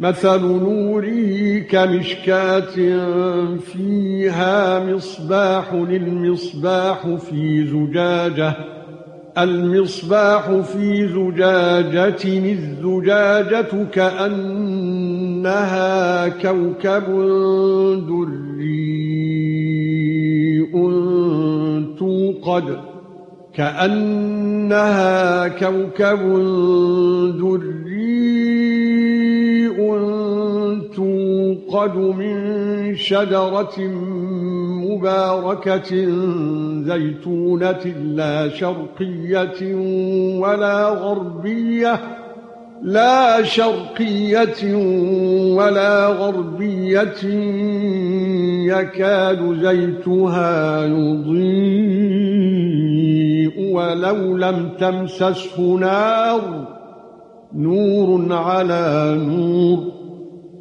مثل نوره كمشكاة فيها مصباح للمصباح في زجاجة المصباح في زجاجة الزجاجة كأنها كوكب دري توقد كأنها كوكب دري توقد من شجرة مباركة زيتونة لا شرقية ولا غربية لا شرقية ولا غربية يكاد زيتها يضيء ولو لم تمسسه نار نور على نور.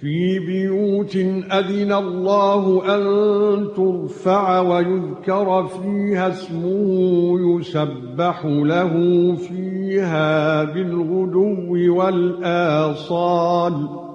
في بيوت أذن الله أن ترفع ويذكر فيها اسمه يسبح له فيها بالغدو والآصال.